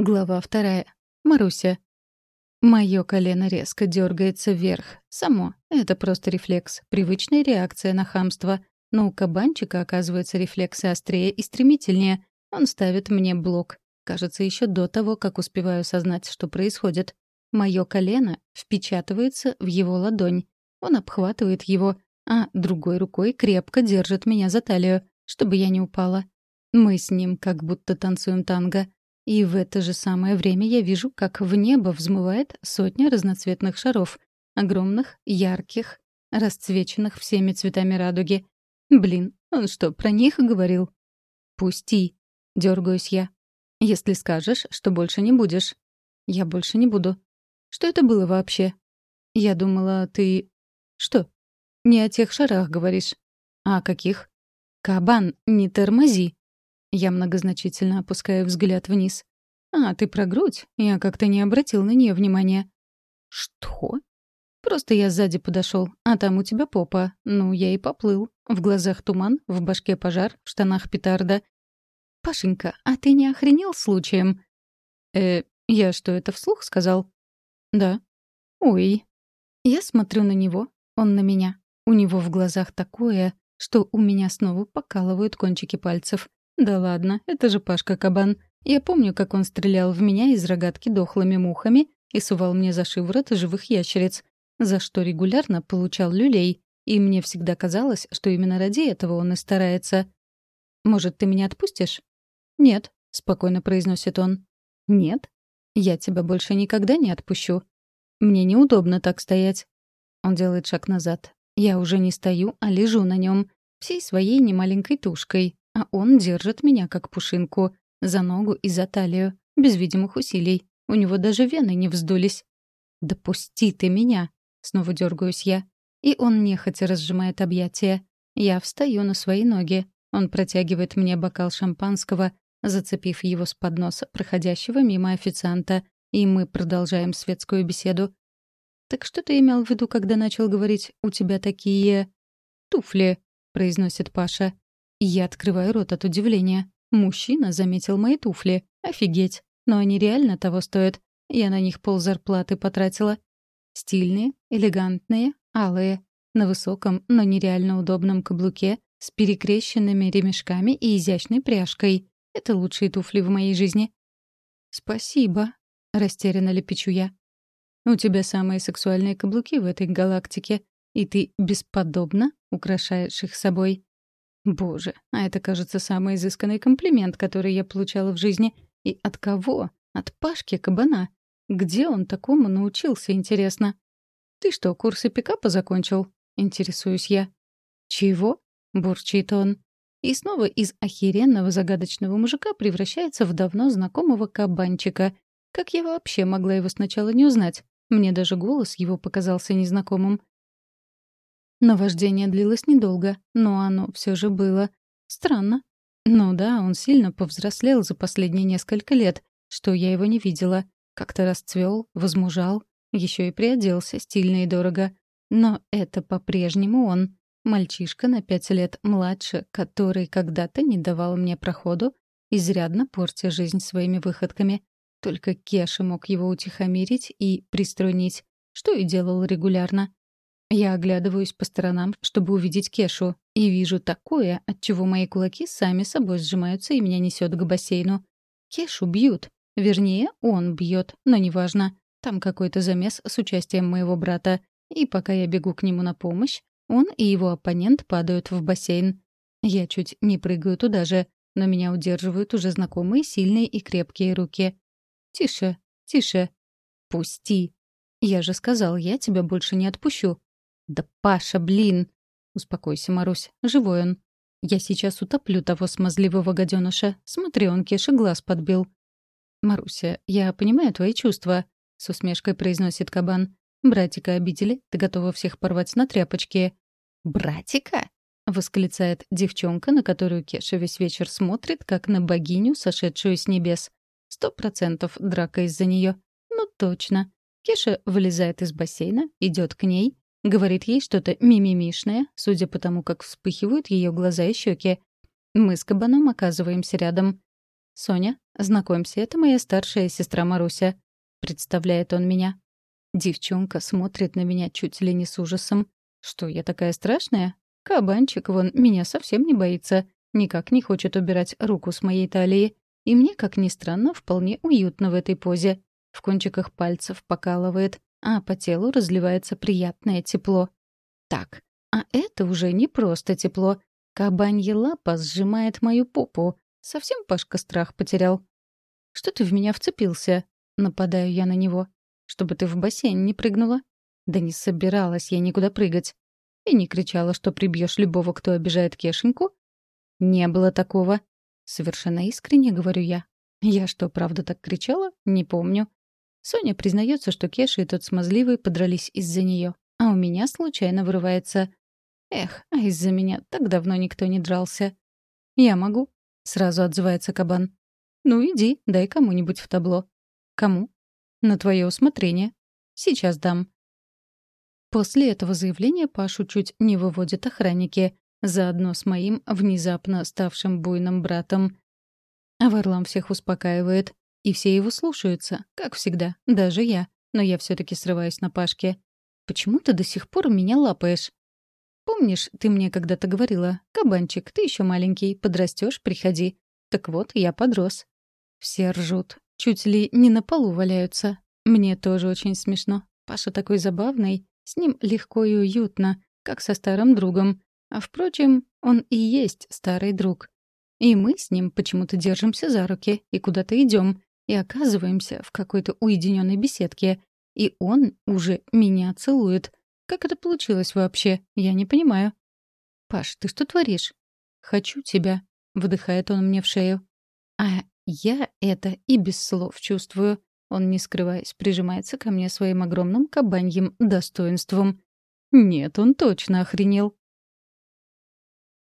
Глава вторая. Маруся. Моё колено резко дёргается вверх. Само. Это просто рефлекс. Привычная реакция на хамство. Но у кабанчика, оказывается, рефлексы острее и стремительнее. Он ставит мне блок. Кажется, ещё до того, как успеваю осознать, что происходит. Моё колено впечатывается в его ладонь. Он обхватывает его, а другой рукой крепко держит меня за талию, чтобы я не упала. Мы с ним как будто танцуем танго — и в это же самое время я вижу, как в небо взмывает сотня разноцветных шаров. Огромных, ярких, расцвеченных всеми цветами радуги. Блин, он что, про них говорил? «Пусти», — дергаюсь я. «Если скажешь, что больше не будешь». «Я больше не буду». «Что это было вообще?» «Я думала, ты...» «Что?» «Не о тех шарах говоришь». «А о каких?» «Кабан, не тормози!» Я многозначительно опускаю взгляд вниз. «А, ты про грудь? Я как-то не обратил на нее внимания». «Что?» «Просто я сзади подошел, а там у тебя попа. Ну, я и поплыл. В глазах туман, в башке пожар, в штанах петарда». «Пашенька, а ты не охренел случаем?» «Э, я что, это вслух сказал?» «Да». «Ой». Я смотрю на него, он на меня. У него в глазах такое, что у меня снова покалывают кончики пальцев. «Да ладно, это же Пашка Кабан». Я помню, как он стрелял в меня из рогатки дохлыми мухами и сувал мне за шиворот живых ящериц, за что регулярно получал люлей, и мне всегда казалось, что именно ради этого он и старается. «Может, ты меня отпустишь?» «Нет», — спокойно произносит он. «Нет? Я тебя больше никогда не отпущу. Мне неудобно так стоять». Он делает шаг назад. Я уже не стою, а лежу на нем, всей своей немаленькой тушкой, а он держит меня как пушинку, за ногу и за талию, без видимых усилий. У него даже вены не вздулись. «Допусти ты меня!» — снова дергаюсь я. И он нехотя разжимает объятия. Я встаю на свои ноги. Он протягивает мне бокал шампанского, зацепив его с подноса, проходящего мимо официанта, и мы продолжаем светскую беседу. «Так что ты имел в виду, когда начал говорить «у тебя такие...» «Туфли», — произносит Паша. Я открываю рот от удивления. Мужчина заметил мои туфли. Офигеть. Но они реально того стоят. Я на них пол зарплаты потратила. Стильные, элегантные, алые. На высоком, но нереально удобном каблуке с перекрещенными ремешками и изящной пряжкой. Это лучшие туфли в моей жизни. «Спасибо», — растерянно лепечу я. «У тебя самые сексуальные каблуки в этой галактике, и ты бесподобно украшаешь их собой». Боже, а это, кажется, самый изысканный комплимент, который я получала в жизни. И от кого? От Пашки Кабана. Где он такому научился, интересно? «Ты что, курсы пикапа закончил?» — интересуюсь я. «Чего?» — бурчит он. И снова из охеренного загадочного мужика превращается в давно знакомого кабанчика. Как я вообще могла его сначала не узнать? Мне даже голос его показался незнакомым. Наваждение длилось недолго, но оно все же было странно. Ну да, он сильно повзрослел за последние несколько лет, что я его не видела. Как-то расцвел, возмужал, еще и приоделся стильно и дорого. Но это по-прежнему он. Мальчишка на пять лет младше, который когда-то не давал мне проходу, изрядно портя жизнь своими выходками. Только Кеша мог его утихомирить и приструнить, что и делал регулярно. Я оглядываюсь по сторонам, чтобы увидеть Кешу, и вижу такое, от чего мои кулаки сами собой сжимаются и меня несет к бассейну. Кешу бьют. Вернее, он бьет, но неважно. Там какой-то замес с участием моего брата. И пока я бегу к нему на помощь, он и его оппонент падают в бассейн. Я чуть не прыгаю туда же, но меня удерживают уже знакомые сильные и крепкие руки. «Тише, тише. Пусти. Я же сказал, я тебя больше не отпущу. «Да Паша, блин!» «Успокойся, Марусь, живой он. Я сейчас утоплю того смазливого гаденыша. Смотри, он Кеше глаз подбил». «Маруся, я понимаю твои чувства», — с усмешкой произносит кабан. «Братика обидели, ты готова всех порвать на тряпочке». «Братика?» — восклицает девчонка, на которую Кеша весь вечер смотрит, как на богиню, сошедшую с небес. Сто процентов драка из-за нее. Ну точно. Кеша вылезает из Говорит ей что-то мимимишное, судя по тому, как вспыхивают ее глаза и щеки. Мы с кабаном оказываемся рядом. «Соня, знакомься, это моя старшая сестра Маруся», — представляет он меня. Девчонка смотрит на меня чуть ли не с ужасом. «Что, я такая страшная? Кабанчик, вон, меня совсем не боится. Никак не хочет убирать руку с моей талии. И мне, как ни странно, вполне уютно в этой позе. В кончиках пальцев покалывает а по телу разливается приятное тепло. Так, а это уже не просто тепло. Кабанья лапа сжимает мою попу. Совсем Пашка страх потерял. «Что ты в меня вцепился?» Нападаю я на него. «Чтобы ты в бассейн не прыгнула?» Да не собиралась я никуда прыгать. И не кричала, что прибьешь любого, кто обижает Кешеньку. Не было такого. Совершенно искренне говорю я. Я что, правда так кричала? Не помню. Соня признается, что Кеша и тот смазливый подрались из-за нее, а у меня случайно вырывается «Эх, а из-за меня так давно никто не дрался». «Я могу», — сразу отзывается кабан. «Ну иди, дай кому-нибудь в табло». «Кому?» «На твое усмотрение». «Сейчас дам». После этого заявления Пашу чуть не выводят охранники, заодно с моим внезапно ставшим буйным братом. А Варлам всех успокаивает и все его слушаются, как всегда, даже я. Но я все таки срываюсь на Пашке. «Почему ты до сих пор меня лапаешь?» «Помнишь, ты мне когда-то говорила, кабанчик, ты еще маленький, подрастешь, приходи». Так вот, я подрос. Все ржут, чуть ли не на полу валяются. Мне тоже очень смешно. Паша такой забавный, с ним легко и уютно, как со старым другом. А впрочем, он и есть старый друг. И мы с ним почему-то держимся за руки и куда-то идем и оказываемся в какой-то уединенной беседке. И он уже меня целует. Как это получилось вообще? Я не понимаю. «Паш, ты что творишь?» «Хочу тебя», — выдыхает он мне в шею. А я это и без слов чувствую. Он, не скрываясь, прижимается ко мне своим огромным кабаньим достоинством. Нет, он точно охренел.